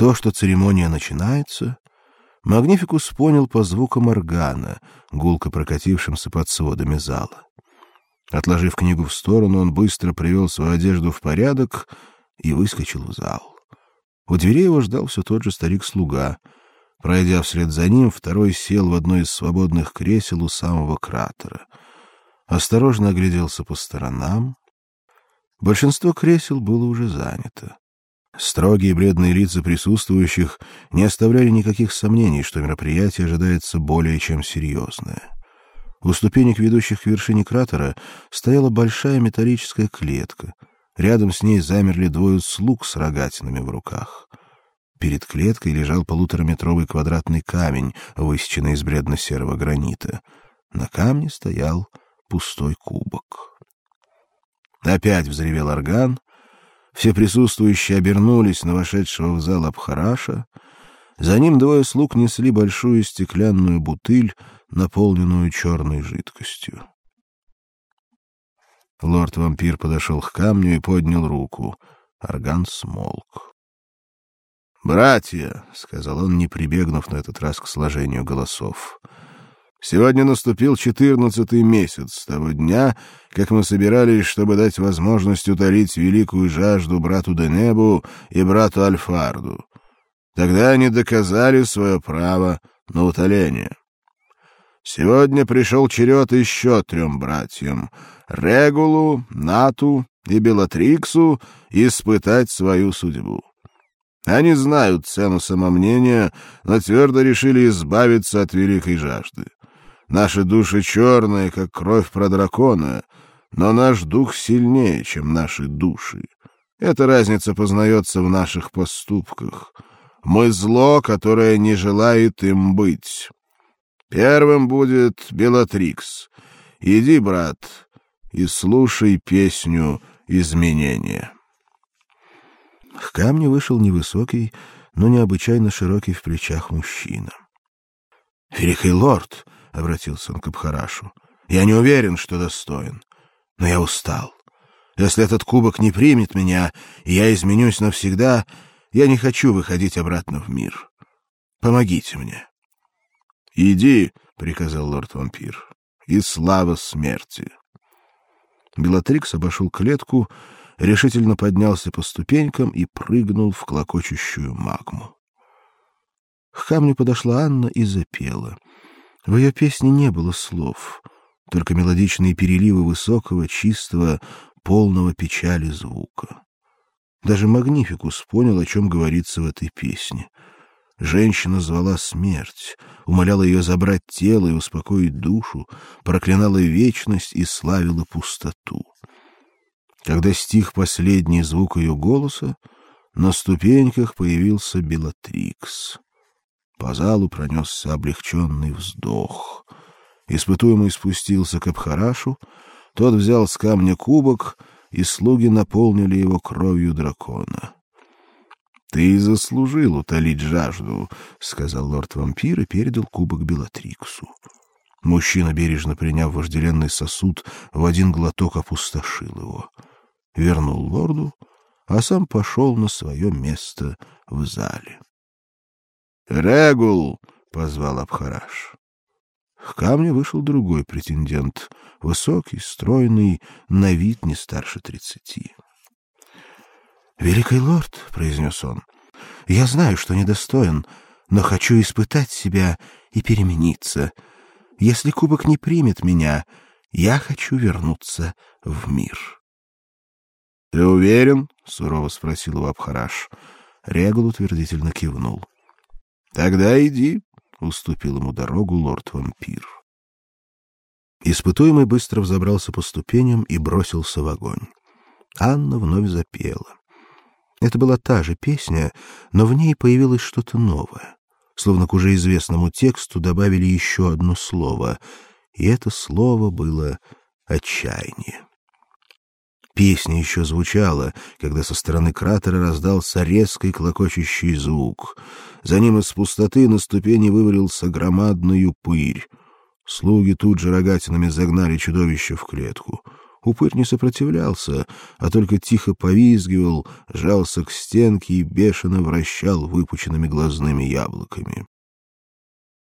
То, что церемония начинается, Магнификус понял по звукам органа, гулко прокатившимся под сводами зала. Отложив книгу в сторону, он быстро привел свою одежду в порядок и выскочил в зал. У дверей его ждал все тот же старик-слуга. Пройдя вслед за ним, второй сел в одно из свободных кресел у самого кратера. Осторожно огляделся по сторонам. Большинство кресел было уже занято. Строгие бледные лица присутствующих не оставляли никаких сомнений, что мероприятие ожидается более чем серьезное. У ступенек, ведущих к вершине кратера, стояла большая металлическая клетка. Рядом с ней замерли двое слуг с рогатинами в руках. Перед клеткой лежал полутораметровый квадратный камень, высеченный из бледно-серого гранита. На камне стоял пустой кубок. Опять взревел орган, все присутствующие обернулись на вошедшего в зал Абхараша. За ним двое слуг несли большую стеклянную бутыль, наполненную черной жидкостью. Лорд-вампир подошел к камню и поднял руку. Орган смолк. «Братья», — сказал он, не прибегнув на этот раз к сложению голосов, — Сегодня наступил четырнадцатый месяц с того дня, как мы собирались, чтобы дать возможность утолить великую жажду брату Денебу и брату Альфарду. Тогда они доказали свое право на утоление. Сегодня пришел черед еще трем братьям — Регулу, Нату и Белатриксу — испытать свою судьбу. Они знают цену самомнения, но твердо решили избавиться от великой жажды. Наши души черные, как кровь про дракона, но наш дух сильнее, чем наши души. Эта разница познается в наших поступках. Мы зло, которое не желает им быть. Первым будет Белатрикс. Иди, брат, и слушай песню изменения. К камню вышел невысокий, но необычайно широкий в плечах мужчина. Великий лорд, — обратился он к Абхарашу. — Я не уверен, что достоин, но я устал. Если этот кубок не примет меня, и я изменюсь навсегда, я не хочу выходить обратно в мир. Помогите мне. — Иди, — приказал лорд-вампир, — и слава смерти. Белатрикс обошел клетку, решительно поднялся по ступенькам и прыгнул в клокочущую магму. К камню подошла Анна и запела — в ее песне не было слов, только мелодичные переливы высокого, чистого, полного печали звука. Даже Магнификус понял, о чем говорится в этой песне. Женщина звала смерть, умоляла ее забрать тело и успокоить душу, проклинала вечность и славила пустоту. Когда стих последний звук ее голоса, на ступеньках появился Белатрикс. По залу пронесся облегченный вздох. Испытуемый спустился к Абхарашу, тот взял с камня кубок, и слуги наполнили его кровью дракона. Ты заслужил утолить жажду, сказал лорд-вампир и передал кубок Белатриксу. Мужчина, бережно приняв вожделенный сосуд, в один глоток опустошил его, вернул лорду, а сам пошел на свое место в зале. Регул, позвал Абхараш. К камню вышел другой претендент, высокий, стройный, на вид не старше тридцати. "Великий лорд", произнес он. "Я знаю, что недостоин, но хочу испытать себя и перемениться. Если кубок не примет меня, я хочу вернуться в мир". "Ты уверен?" сурово спросил его Абхараш. Регул утвердительно кивнул. Тогда иди, уступил ему дорогу лорд-вампир. Испытуемый быстро взобрался по ступеням и бросился в огонь. Анна вновь запела. Это была та же песня, но в ней появилось что-то новое. Словно к уже известному тексту добавили еще одно слово, и это слово было отчаяние. Песня еще звучала, когда со стороны кратера раздался резкий клокочущий звук. За ним из пустоты на ступени вывалился громадный упырь. Слуги тут же рогатинами загнали чудовище в клетку. Упырь не сопротивлялся, а только тихо повизгивал, жался к стенке и бешено вращал выпученными глазными яблоками.